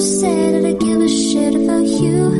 said that I give a shit about you.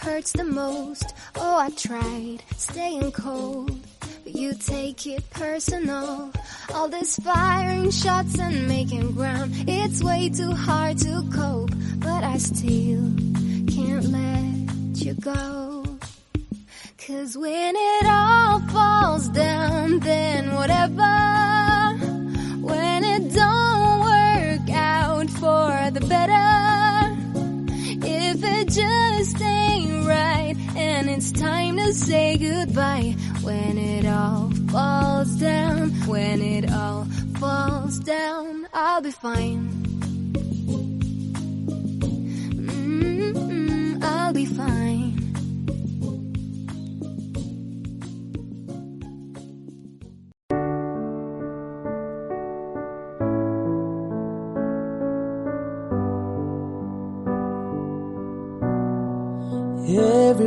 hurts the most. Oh, I tried staying cold, but you take it personal. All this firing shots and making ground, it's way too hard to cope, but I still can't let you go. Cause when it all falls down, then whatever It's time to say goodbye when it all falls down. When it all falls down, I'll be fine. Mm I'll be fine.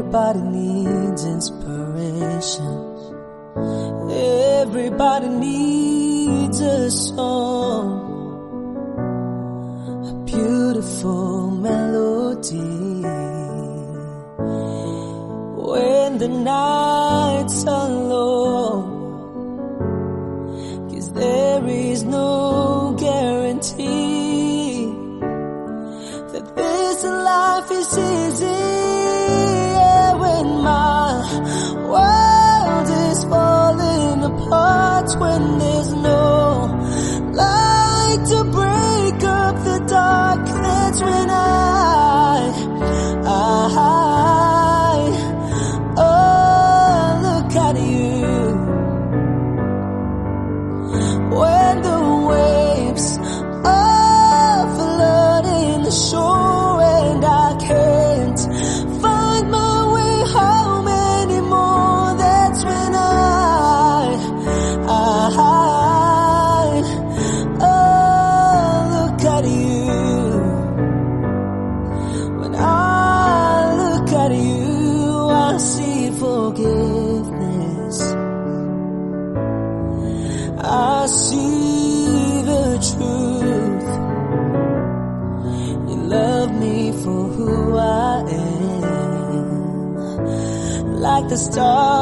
Everybody needs inspiration. Everybody needs a song, a beautiful melody. When the nights are long, cause there is no guarantee that this life is easy. when there's no light to break up the darkness when I dark.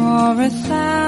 For a thousand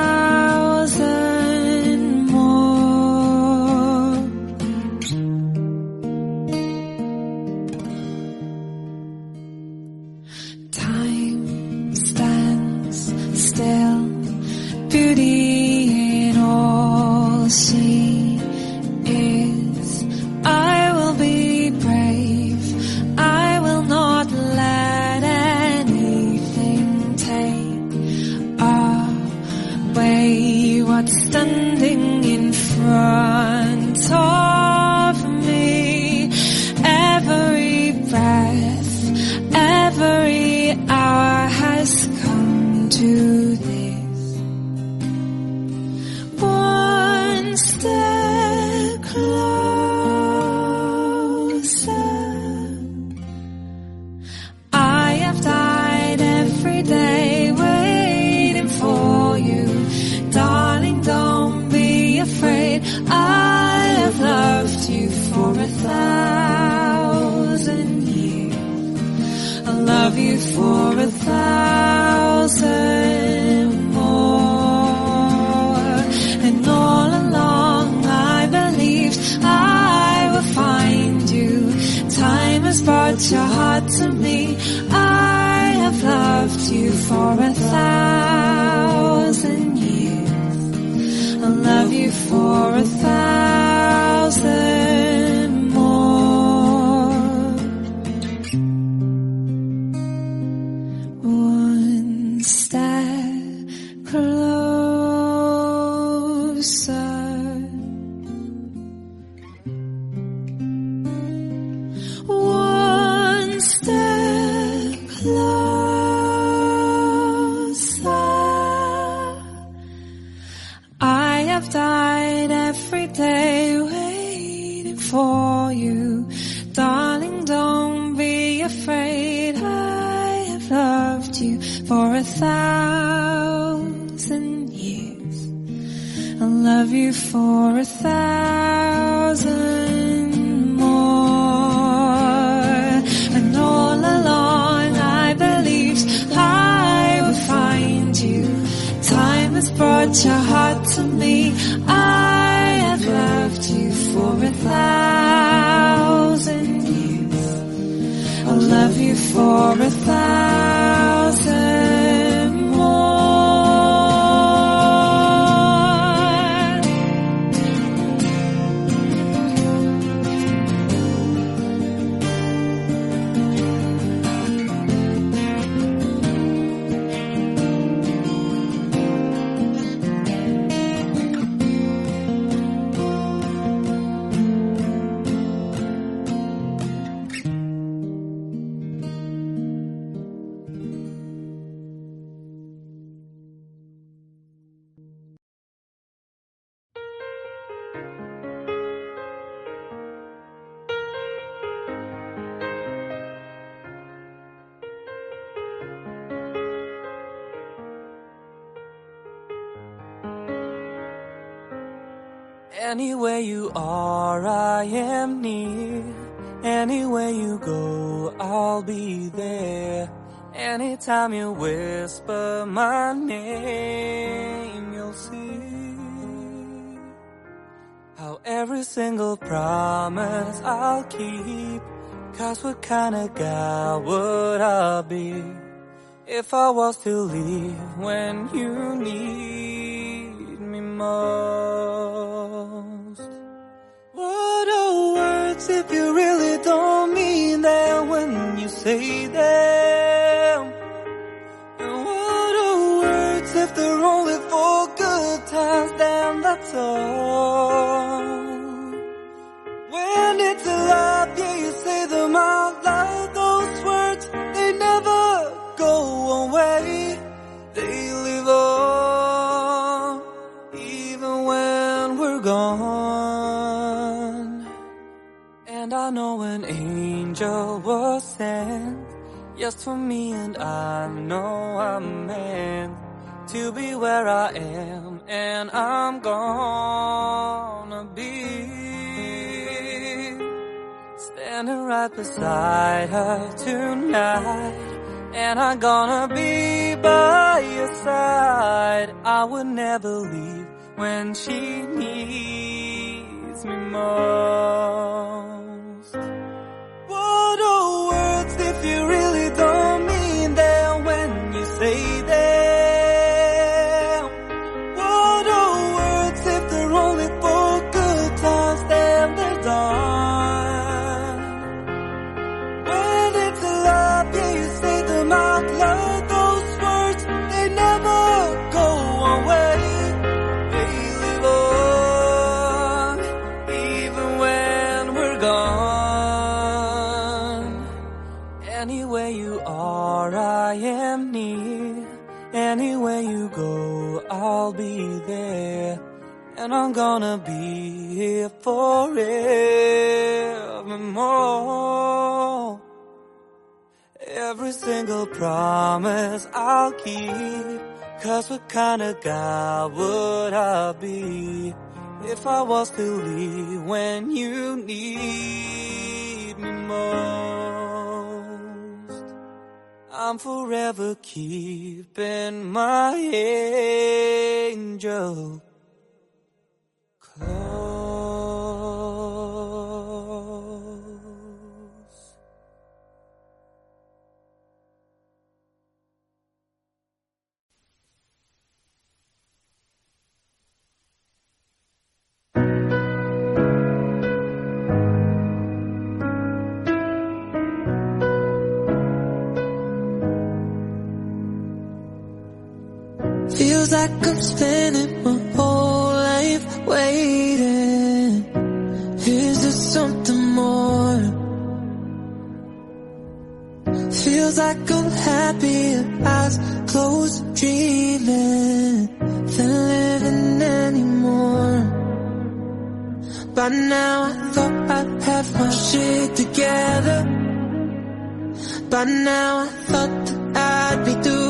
closer. Anytime you whisper my name, you'll see how every single promise I'll keep. Cause what kind of guy would I be if I was to leave when you need me most? What are words if you really don't mean them when you say them? They're only for good times? Damn, that's all. When it's lie, yeah, you say them out loud. Those words, they never go away. They live on, even when we're gone. And I know an angel was sent just for me, and I know I'm meant to be where I am, and I'm gonna be. Standing right beside her tonight. And I'm gonna be by your side. I would never leave when she needs me most. What are words if you really don't I'll be there. And I'm gonna be here forevermore. Every single promise I'll keep. Cause what kind of guy would I be if I was to leave when you need me most? I'm forever keeping my angel Feels like I'm spending my whole life waiting. Is there something more? Feels like I'm happier, eyes closed, dreaming than living anymore. By now I thought I'd have my shit together. By now I thought that I'd be better.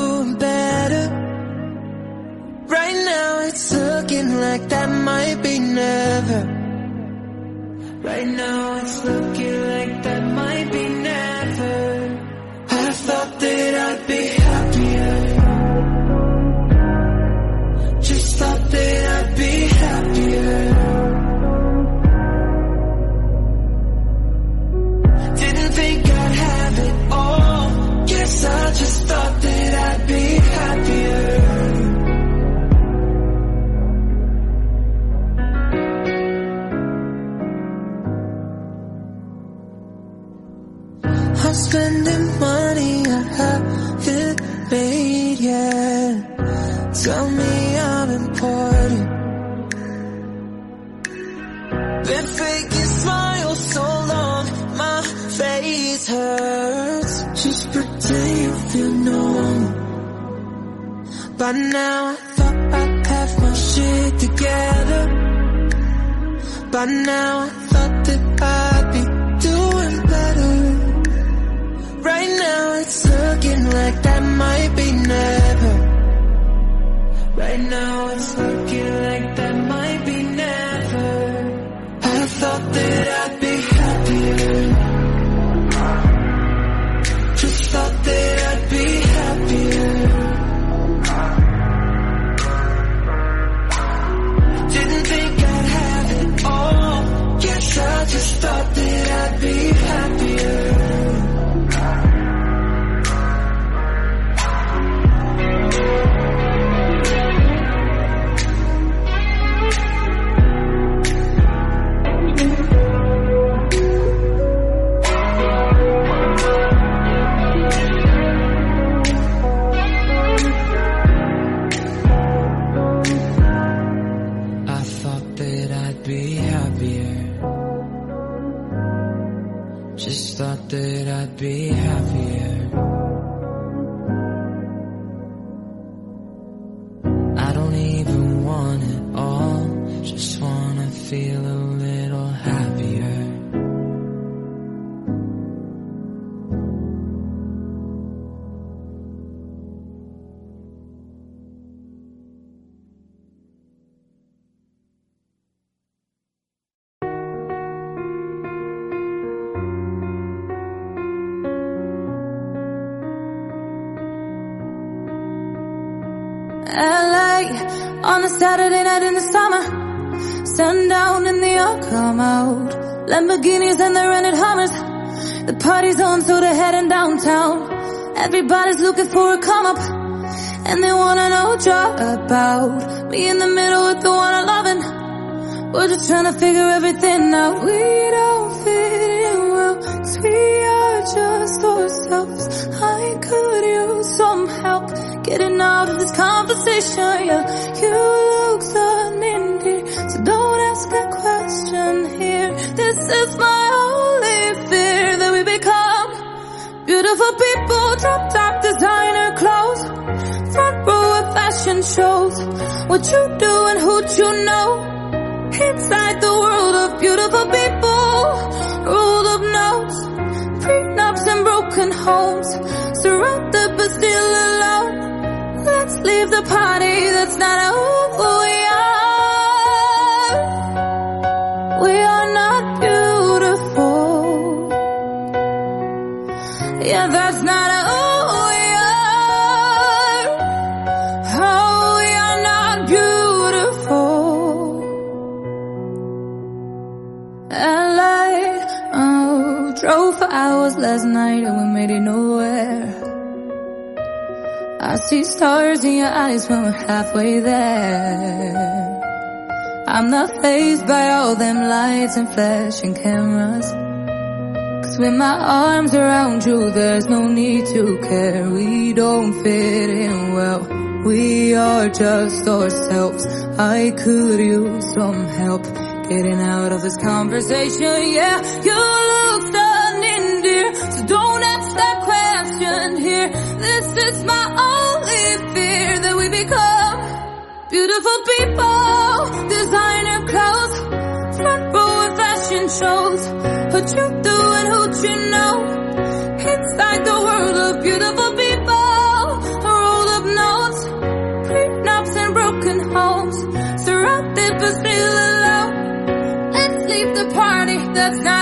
Right now it's looking like that might be never. Right now it's looking like that might be never. I thought that I'd be By now I thought I'd have my shit together. By now I thought that I'd be doing better. Right now it's looking like that might be never. Right now it's LA on a Saturday night in the summer. Sundown and the all come out. Lamborghinis and the rented Hummers. The party's on, so they're heading downtown. Everybody's looking for a come up. And they wanna know job about me in the middle with the one I'm loving. We're just trying to figure everything out. We don't fit in well, 'cause we are just ourselves. I could use some help getting out of this conversation. Yeah, you look so nindy, so don't ask a question here. This is my only fear that we become beautiful people, drop top designer clothes, front row of fashion shows. What you do and who you know. Inside the world of beautiful people, rolled up notes, prenups and broken homes, surrounded but still alone. Let's leave the party, that's not who we are. We are not beautiful. Yeah, that's not who we are. Oh, we are not beautiful. LA, oh, drove for hours last night and we made it nowhere. I see stars in your eyes when we're halfway there. I'm not fazed by all them lights and flashing cameras. Cause with my arms around you, there's no need to care. We don't fit in well. We are just ourselves. I could use some help getting out of this conversation. Yeah, you here. This is my only fear that we become beautiful people. Designer clothes, front row of shows who you do and who you know. Inside the world of beautiful people, a roll of notes, prenups and broken homes, surrounded but still alone. Let's leave the party that's not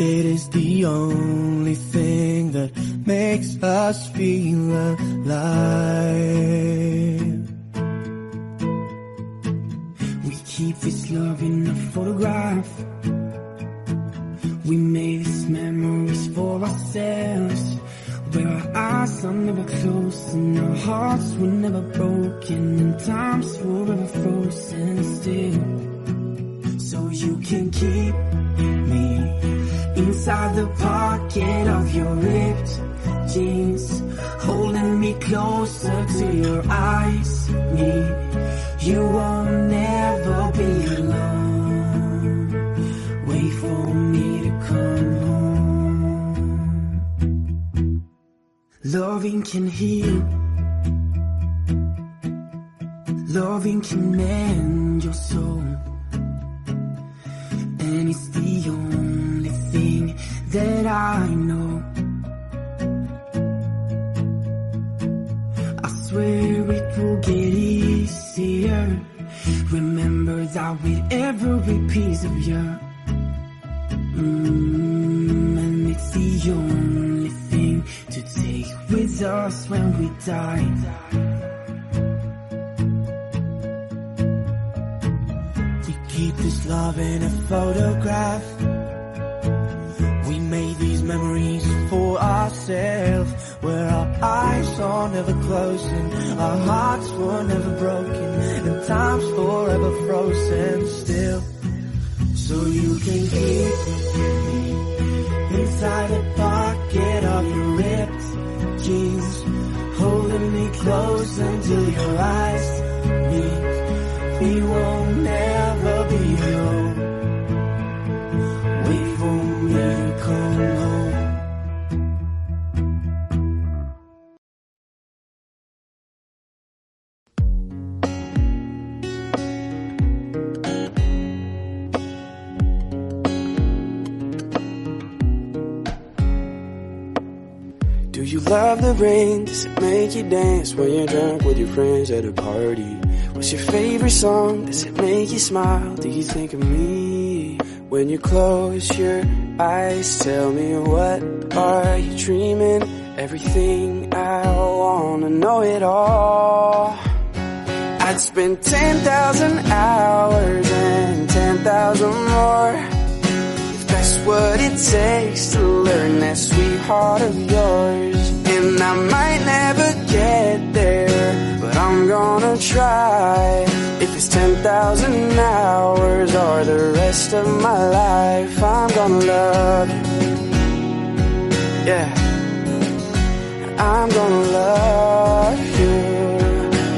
It is the only thing that makes us feel alive. We keep this love in a photograph. We made these memories for ourselves. Where our eyes are never closed and our hearts were never broken and time's forever frozen still. So you can keep me inside the pocket of your ripped jeans, holding me closer to your eyes. Me, you won't never be alone. Wait for me to come home. Loving can heal. Loving can mend your soul. That I know. I swear it will get easier. Remember that with every piece of you. Mm, and it's the only thing to take with us when we die. Keep this love in a photograph. Memories for ourselves, where our eyes are never closing, our hearts were never broken, and time's forever frozen still. So you can keep me inside the pocket of your ripped jeans, holding me close until your eyes meet. We won't never be alone. Love the rain? Does it make you dance when you're drunk with your friends at a party? What's your favorite song? Does it make you smile? Do you think of me? When you close your eyes, tell me what are you dreaming? Everything I wanna know it all. I'd spend 10,000 hours and 10,000 more if that's what it takes to learn that sweetheart of yours. And I might never get there, but I'm gonna try. If it's 10,000 hours or the rest of my life, I'm gonna love you. Yeah. I'm gonna love you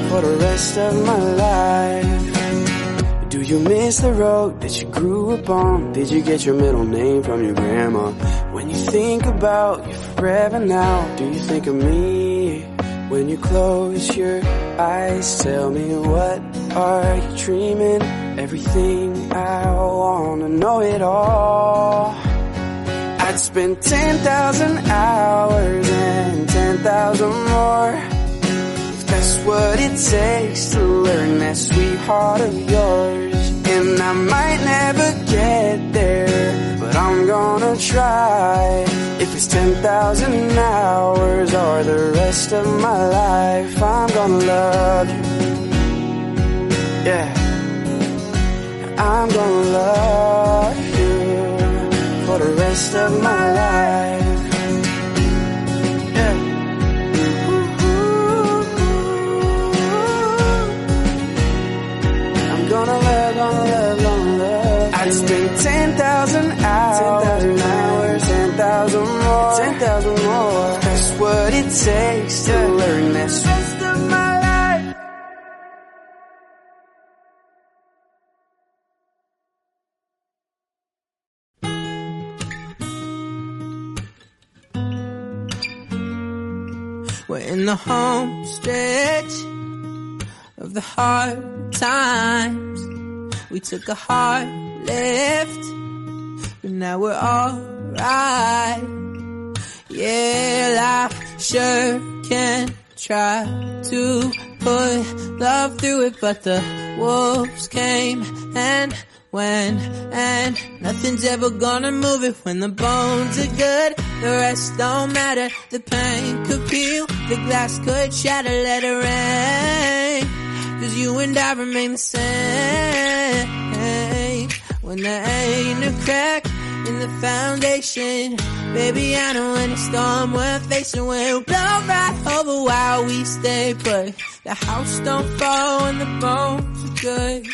for the rest of my life. You miss the road that you grew up on? Did you get your middle name from your grandma? When you think about you forever now, do you think of me? When you close your eyes, tell me what are you dreaming? Everything I wanna know it all. I'd spend 10,000 hours and 10,000 more if that's what it takes to learn that sweetheart of yours. And I might never get there, but I'm gonna try. If it's 10,000 hours or the rest of my life, I'm gonna love you. Yeah. I'm gonna love you for the rest of my life. I'd spend 10,000 hours, 10,000 hours, 10,000 more, 10,000 more. That's what it takes to learn this rest of my life. We're in the home stretch of the hard times. We took a hard left, but now we're alright. Yeah, life sure can try to put love through it, but the wolves came and went, and nothing's ever gonna move it when the bones are good. The rest don't matter. The pain could peel, the glass could shatter, let it rain. Cause you and I remain the same. When there ain't a crack in the foundation. Baby, I know any storm we're facing will blow right over while we stay put. The house don't fall and the bones are good.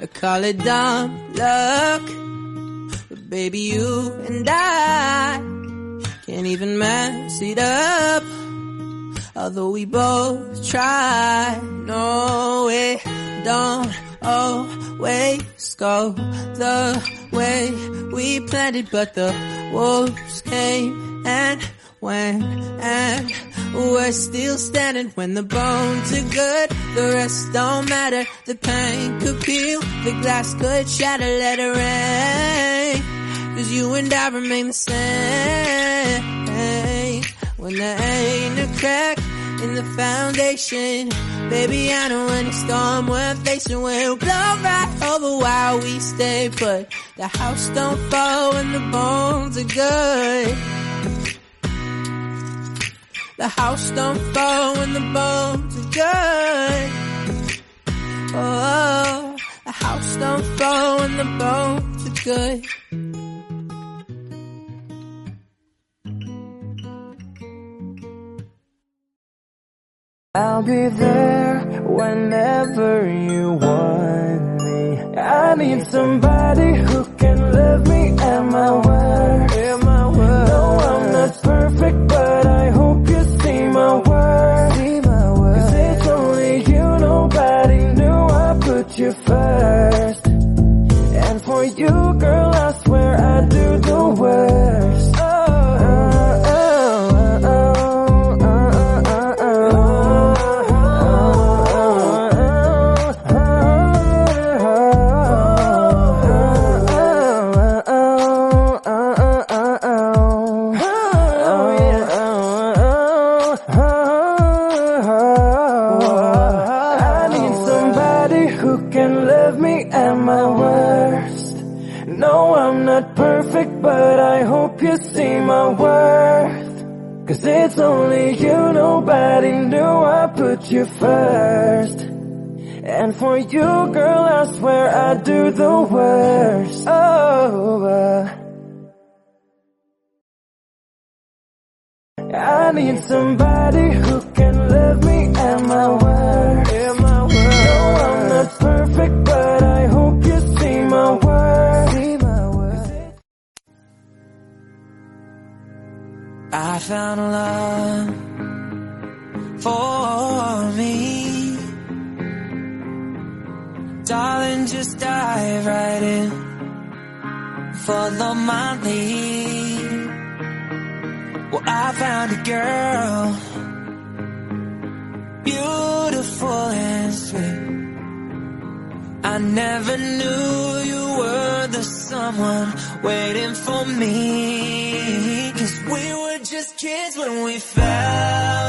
I call it dumb luck. But baby, you and I can't even mess it up. Although we both try, no, it don't always go the way we planned it. But the wolves came and went, and we're still standing when the bones are good. The rest don't matter. The pain could peel, the glass could shatter, let it rain. Cause you and I remain the same. When there ain't a crack in the foundation. Baby, I know any storm we're facing will blow right over while we stay put. The house don't fall and the bones are good. The house don't fall when the bones are good. Oh, the house don't fall when the bones are good. I'll be there whenever you want me. I need somebody who can love me at my word. It's only you, nobody knew I put you first. And for you, girl, I swear I do the worst. Oh, uh, I need somebody found love for me. Darling, just dive right in. Follow my lead. Well, I found a girl, beautiful and sweet. I never knew you were the someone waiting for me. Kids when we fell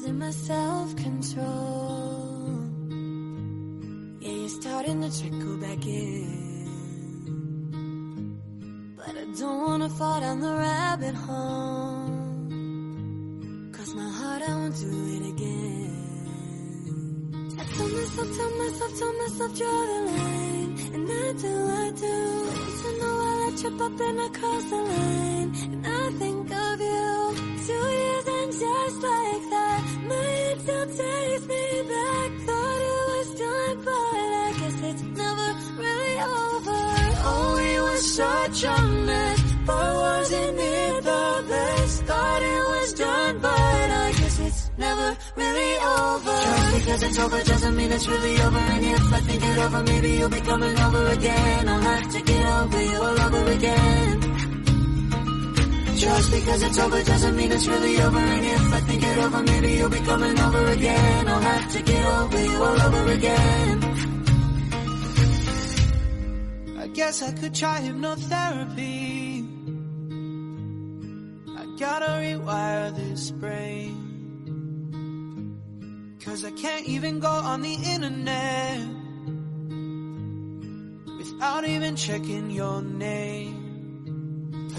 losing my self-control. Yeah, you're starting to trickle back in. But I don't wanna fall down the rabbit hole. Cause my heart, I won't do it again. I tell myself, tell myself, tell myself, draw the line. And I do, I do. To know I trip up and I cross the line. And I think such a mess. But wasn't it the best? Thought it was done, but I guess it's never really over. Just because it's over doesn't mean it's really over. And if I think it over, maybe you'll be coming over again. I'll have to get over you all over again. Just because it's over doesn't mean it's really over. And if I think it over, maybe you'll be coming over again. I'll have to get over you all over again. Guess I could try hypnotherapy. I gotta rewire this brain. Cause I can't even go on the internet without even checking your name.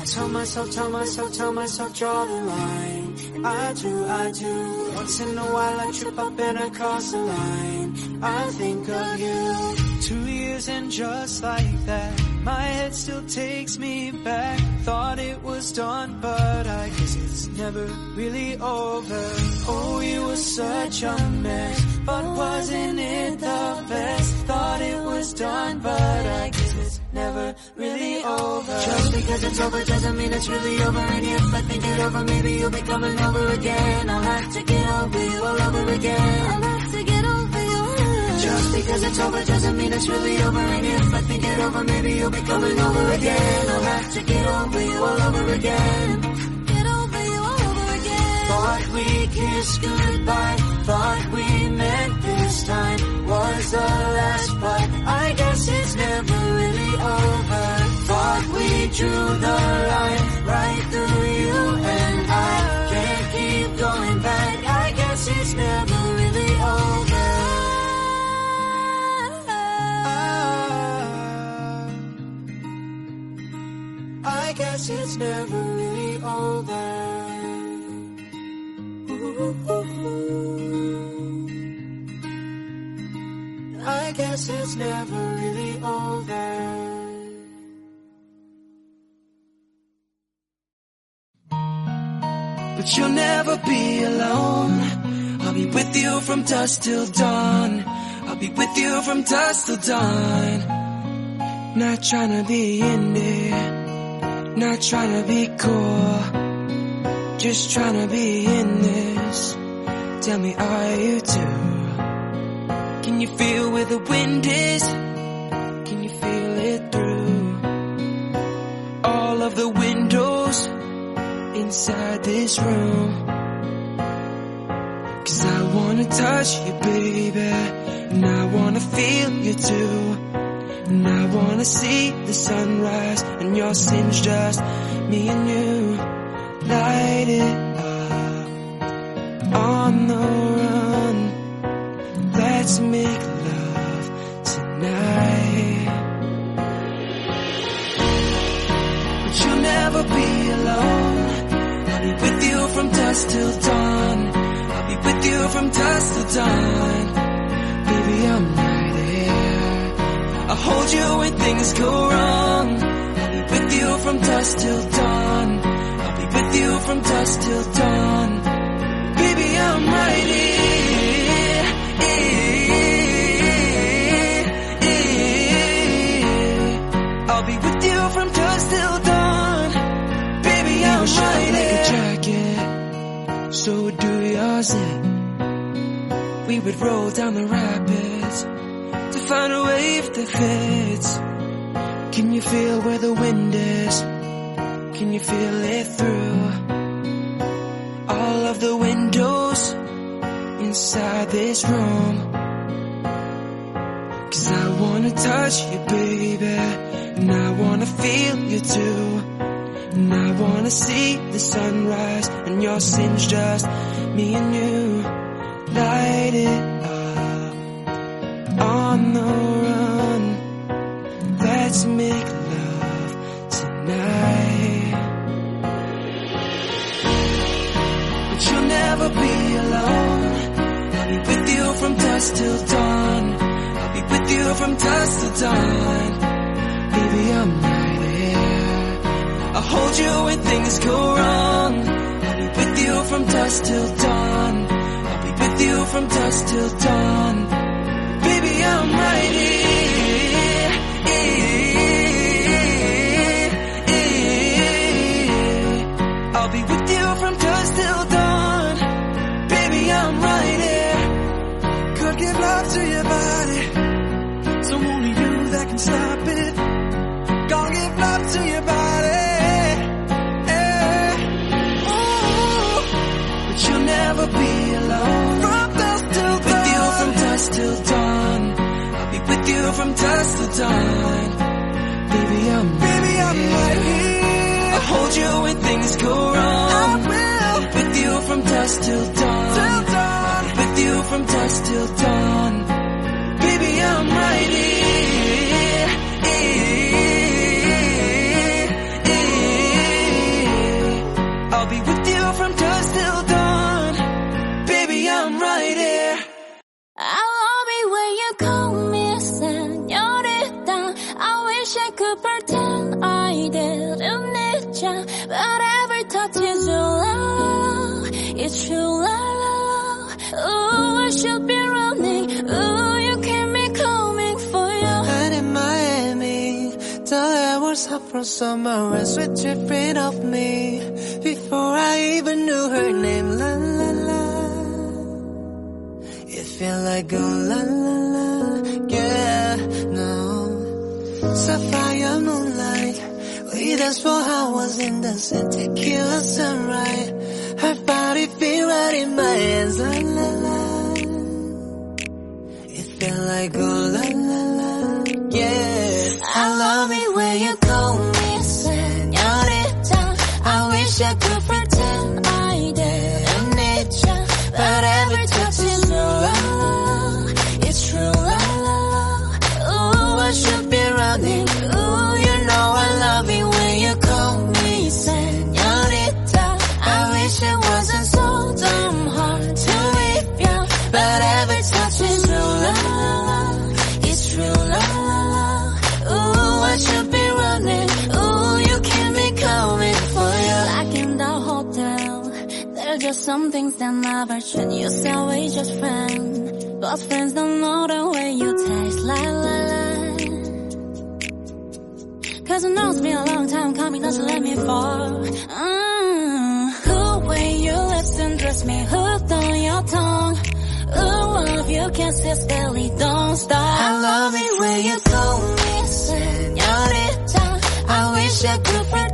I tell myself, tell myself, tell myself, draw the line. I do, I do. Once in a while I trip up and I cross the line. I think of you. Two years and just like that, my head still takes me back. Thought it was done, but I guess it's never really over. Oh, you were such a mess, but wasn't it the best? Thought it was done, but I guess never really over. Just because it's over doesn't mean it's really over. And if I think it over, maybe you'll be coming over again. I'll have to get over you all over again. I'll have to get over you. Just because it's over doesn't mean it's really over. And if I think it over, maybe you'll be coming over again. I'll have to get over you all over again. Get over you all over again. Thought we kissed goodbye. Thought we met this time. Was the last, but I guess it's never really over. Thought we drew the line right through you and I. Can't keep going back. I guess it's never really over. Ah, I guess it's never really over. I guess it's never really over. But you'll never be alone. I'll be with you from dusk till dawn. I'll be with you from dusk till dawn. Not trying to be in not trying to be cool. Just trying to be in this. Tell me, are you too? Can you feel where the wind is? Can you feel it through all of the windows inside this room? Cause I wanna touch you, baby. And I wanna feel you too. And I wanna see the sunrise and your sins just me and you. Light it up on the run. Let's make love tonight. But you'll never be alone. I'll be with you from dusk till dawn. I'll be with you from dusk till dawn. Baby, I'm right here. I'll hold you when things go wrong. I'll be with you from dusk till dawn. I'll be with you from dusk till dawn. Baby, I'm right here. I'm right like a jacket. So do yours. It. We would roll down the rapids to find a wave that fits. Can you feel where the wind is? Can you feel it through all of the windows inside this room? Cause I wanna touch you, baby. And I wanna feel you too. And I wanna see the sunrise and your sins just me and you. Light it up on the run. Let's make love tonight. But you'll never be alone. I'll be with you from dusk till dawn. I'll be with you from dusk till dawn. Baby, I'm here. I'll hold you when things go wrong. I'll be with you from dusk till dawn. I'll be with you from dusk till dawn. Baby, here. I'll be with you from dusk till dawn. Baby, I'm right here. Could give love to your body. So only you that can stop it. I'll with you from dusk till dawn. Baby, I'm Baby, I'm right here. I'll hold you when things go wrong. I will. With you from dusk till dawn. Till dawn. With you from dusk till dawn. Baby, I'm right here. Love. It's true love. Ooh, I should be running. Oh, you keep me coming for you. And in Miami, the air was hot from summer and sweat dripping off me. Before I even knew her name, la la la. It felt like oh la la la, yeah, no. Sapphire moonlight, we danced for hours in the sun, tequila sunrise. Her body feel right in my hands, la la la. It felt like oh la la la, yeah. I love it when you call me senorita. I wish I could there's some things that never change. You say we just friends, but friends don't know the way you taste. La la la. Cause I know it's been a long time coming, you let me fall. Mm. Cool way you lips and dress me hooked on your tongue. Ooh, of you kisses steadily, don't stop. I love it when you call me senorita. I wish I could pretend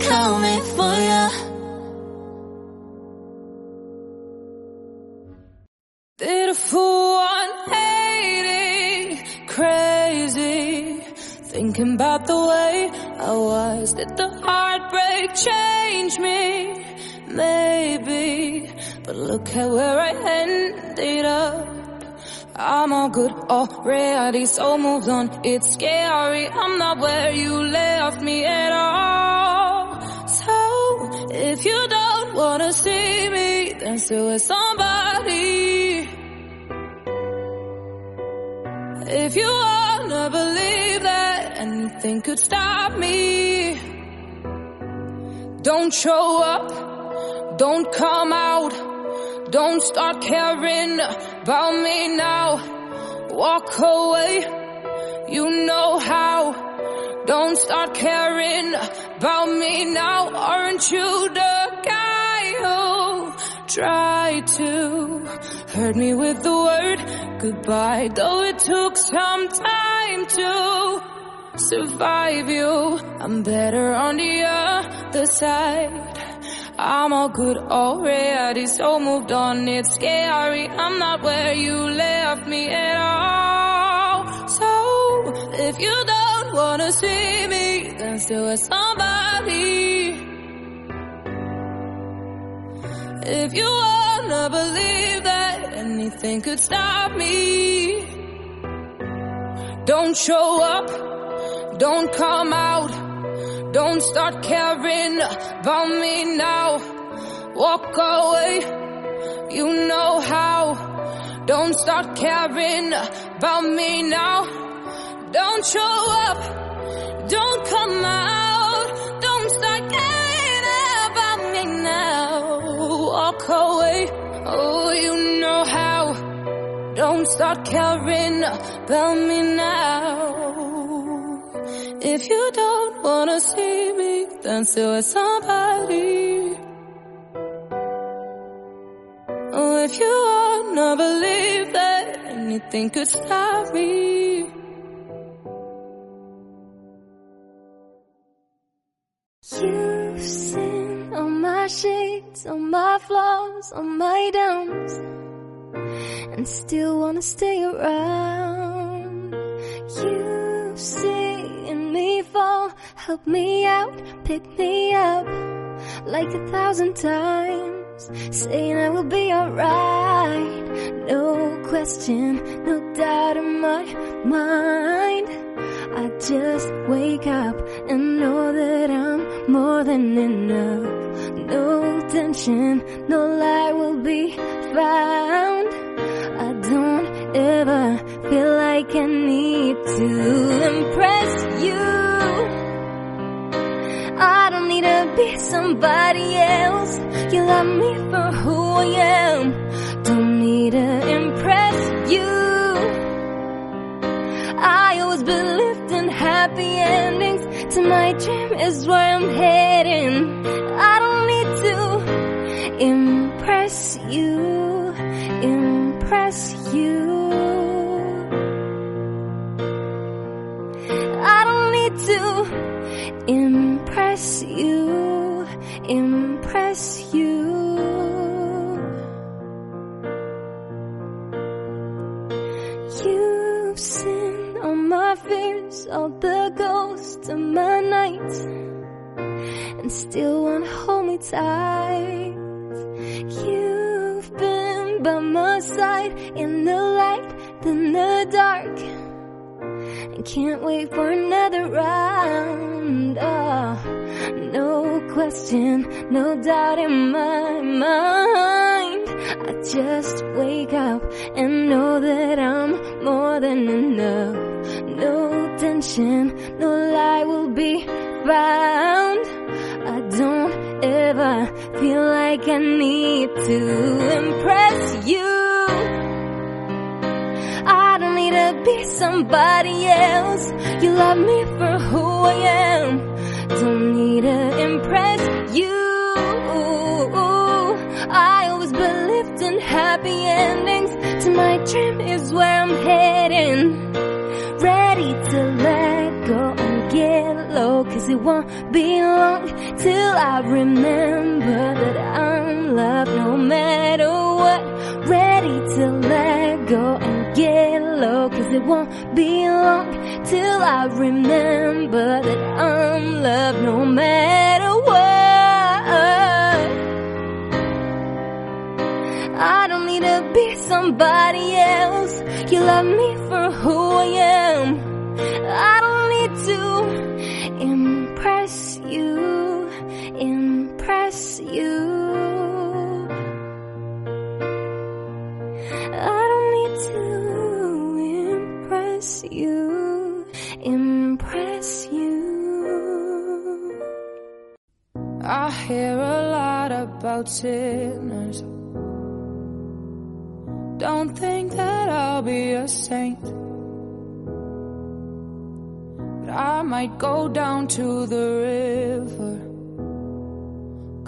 coming for ya. Beautiful one, hating, crazy. Thinking about the way I was. Did the heartbreak change me? Maybe. But look at where I ended up. I'm all good already, so moved on. It's scary. I'm not where you left me at all. If you don't wanna see me, then still with somebody. If you wanna believe that anything could stop me, don't show up, don't come out, don't start caring about me now. Walk away, you know how. Don't start caring about me now. Aren't you the guy who tried to hurt me with the word goodbye? Though it took some time to survive you, I'm better on the other side. I'm all good already, so moved on. It's scary. I'm not where you left me at all. So if you don't wanna see me, still with somebody. If you wanna believe that anything could stop me, don't show up, don't come out, don't start caring about me now. Walk away, you know how. Don't start caring about me now. Don't show up. Don't come out. Don't start caring about me now. Walk away. Oh, you know how. Don't start caring about me now. If you don't wanna see me, then still with somebody. Oh, if you wanna believe that anything could stop me. You've seen all my shades, all my flaws, all my downs, and still wanna stay around. You've seen me fall, help me out, pick me up, like a thousand times, saying I will be alright. No question, no doubt in my mind. I just wake up and know that I'm more than enough. No tension, no lie will be found. I don't ever feel like I need to impress you. I don't need to be somebody else. You love me for who I am. Don't need to impress you. I always believed in happy endings. To my dream is where I'm heading. I don't need to impress you, impress you. I don't need to impress you, impress you. All the ghosts of my nights, and still wanna hold me tight. You've been by my side in the light, then the dark, and can't wait for another round. Oh, no question, no doubt in my mind. I just wake up and know that I'm more than enough. No tension, no lie will be found. I don't ever feel like I need to impress you. I don't need to be somebody else. You love me for who I am. Don't need to impress you. I always believed in happy endings. To my dream is where I'm heading. Ready to let go and get low. Cause it won't be long till I remember that I'm loved no matter what. Ready to let go get low. Cause it won't be long till I remember that I'm loved no matter what. I don't need to be somebody else. You love me for who I am. I don't need to impress you, impress you. Impress you, impress you. I hear a lot about sinners. Don't think that I'll be a saint. But I might go down to the river.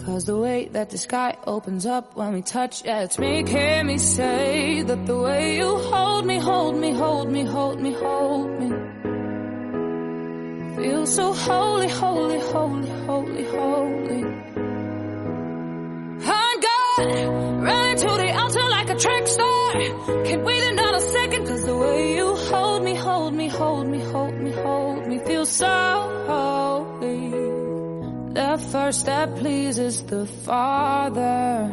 Cause the way that the sky opens up when we touch, yeah, it's making me say that the way you hold me, hold me, hold me, hold me, hold me. Feels so holy, holy, holy, holy, holy. I'm God, running to the altar like a track star. Can't wait another second, cause the way you hold me, hold me, hold me, hold me, hold me, feels so. The first step pleases the Father.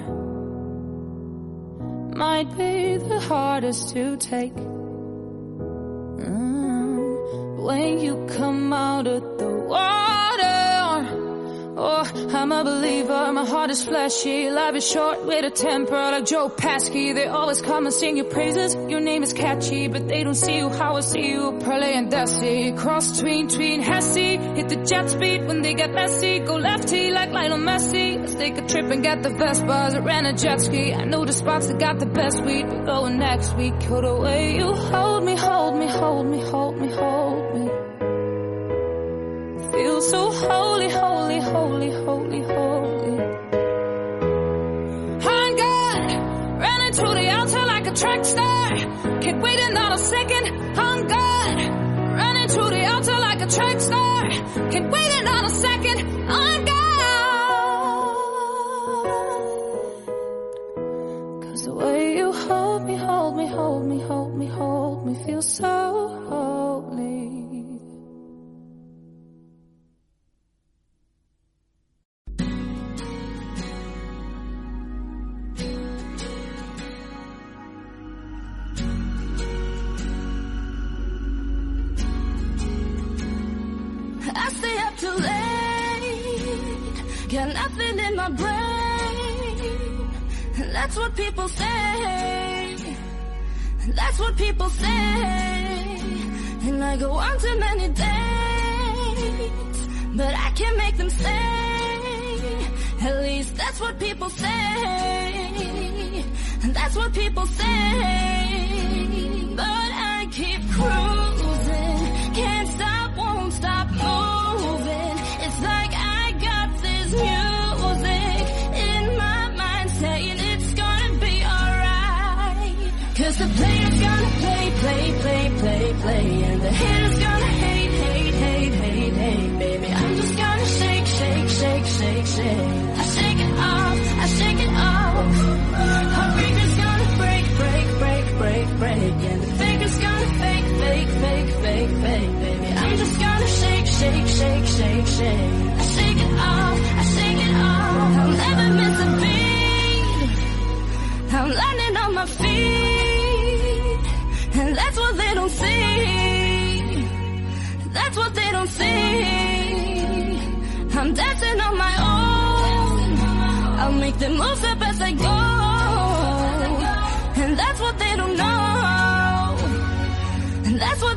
Might be the hardest to take. Mm. When you come out of the water, Oh, I'm a believer, my heart is fleshy. Life is short with a temper like Joe Pesci. They always come and sing your praises. Your name is catchy, but they don't see you how I see you. Pearly and Desi, cross tween, tween, Hesse. Hit the jet speed when they get messy. Go lefty like Lionel Messi. Let's take a trip and get the best buzz. I ran a jet ski. I know the spots that got the best weed. We're going next week. Kill the way you hold me, hold me, hold me, hold me, hold me. Feel so holy, holy, holy, holy, holy. I'm God, ran into the altar like a track star. Kept waiting not a second. I'm God, ran into the altar like a track star. Kept waiting not a second. I'm God. Cause the way you hold me, hold me, hold me, hold me, hold me, feel so holy. Brain. That's what people say. That's what people say. And I go on too many dates, but I can't make them stay. At least that's what people say. That's what people say. But I keep cruising, can't stop, the player's gonna play, play, play, play, play. And the hitter's I'll make the moves the best I go. And that's what they don't know. And that's what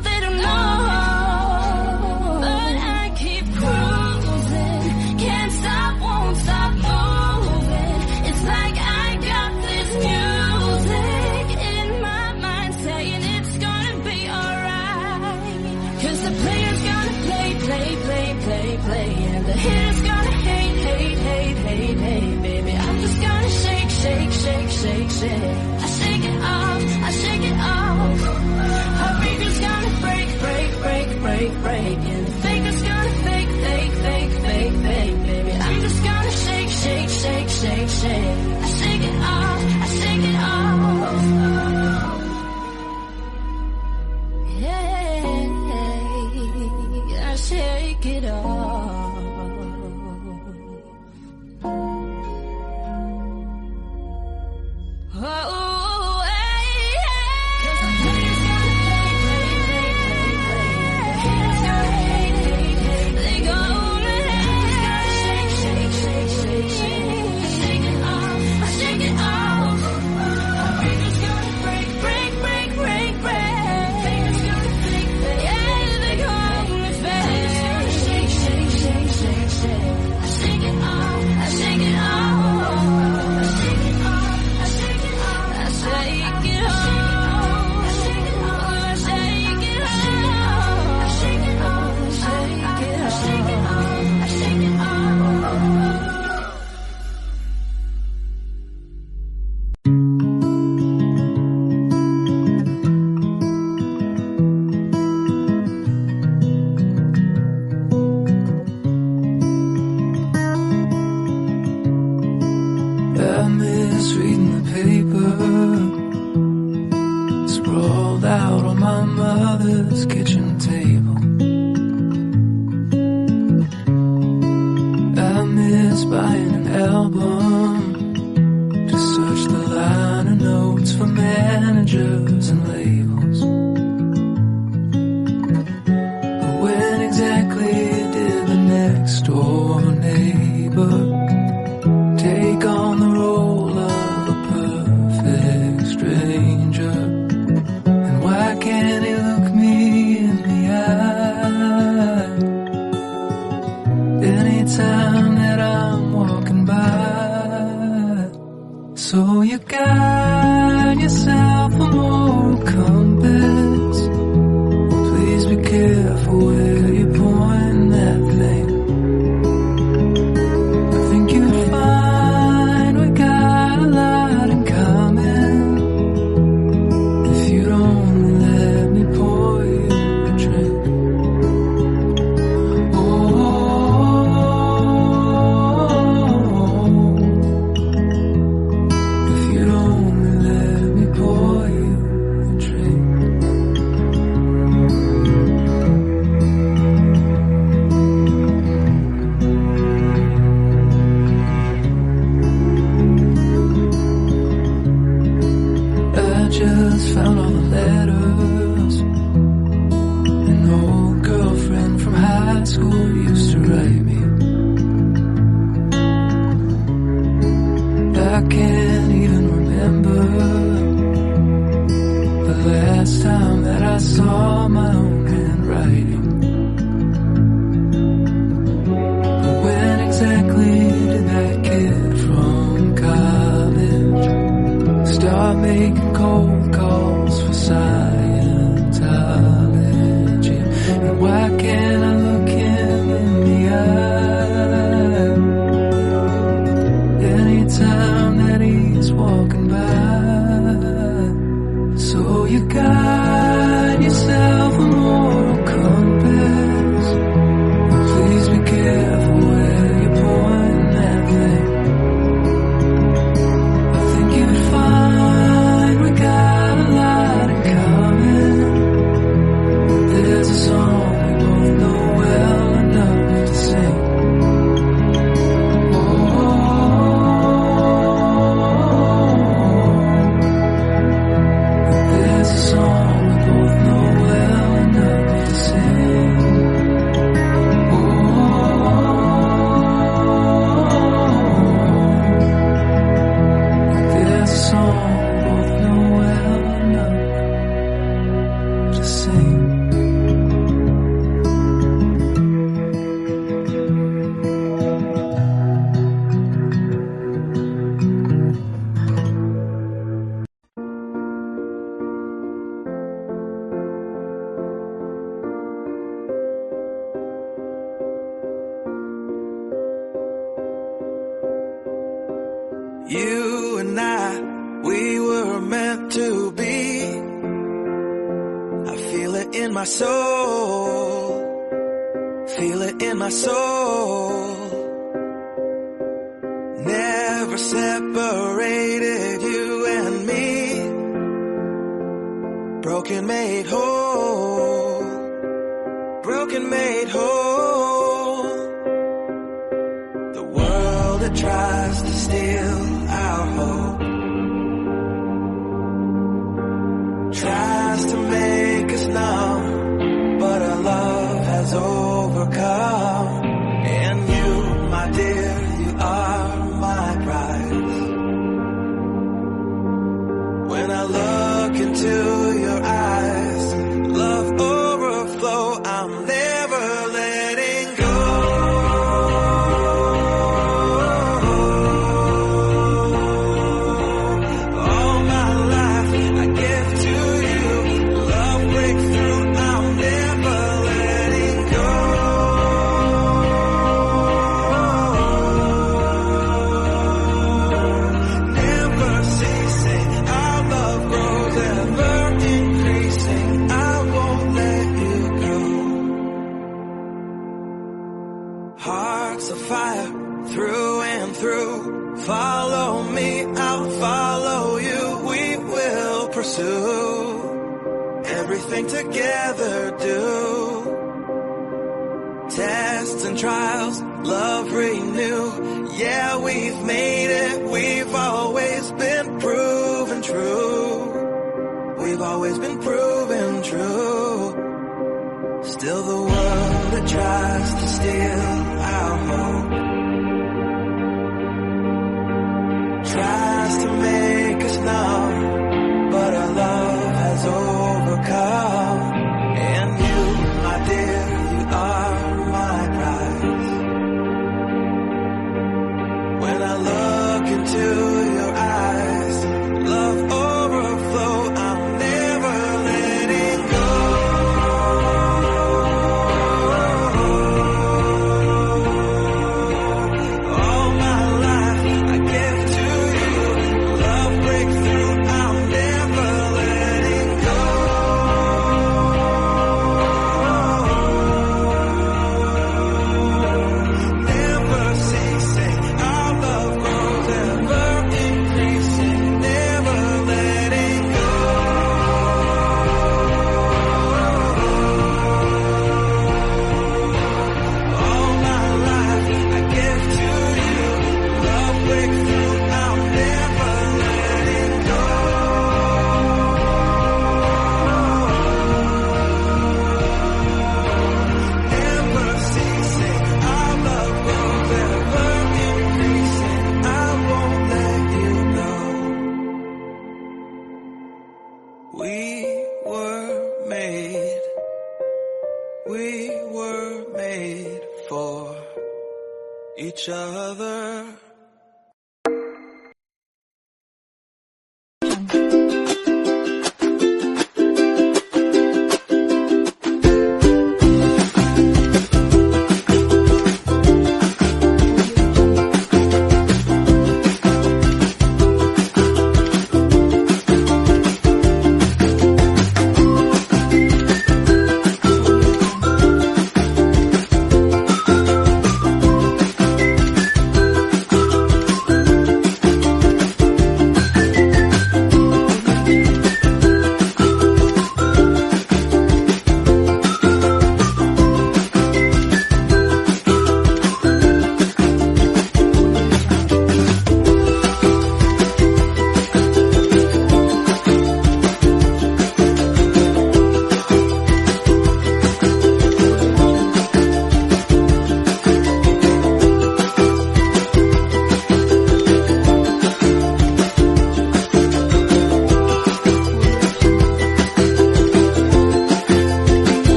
Still the world that tries to steal our hope